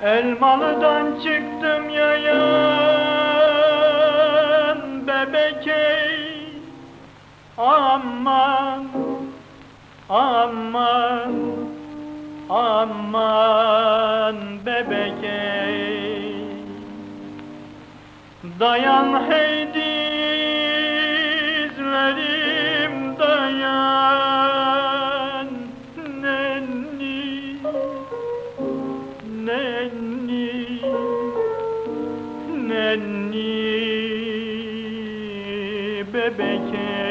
Elmalı'dan çıktım yayan Aman, aman, aman bebek Dayan hey dizlerim dayan Nenni Nenni Nenni bebek.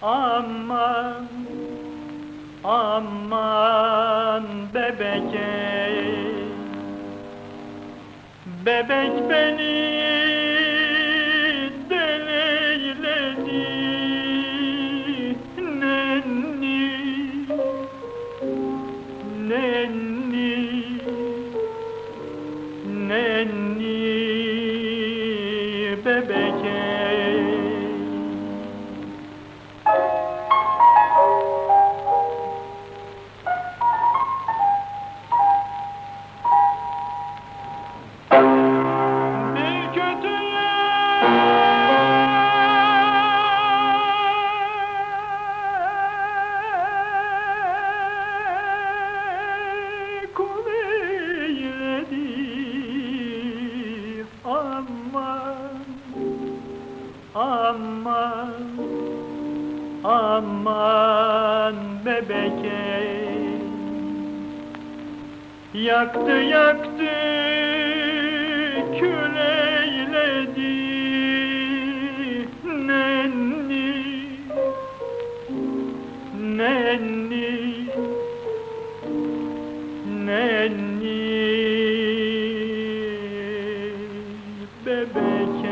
Aman Aman bebek Bebek beni deleyledi Nenni Nenni Nenni. Bebek Aman, aman bebek. Yaktı yaktı kül eyledi nenni, nenni, nenni bebek ey.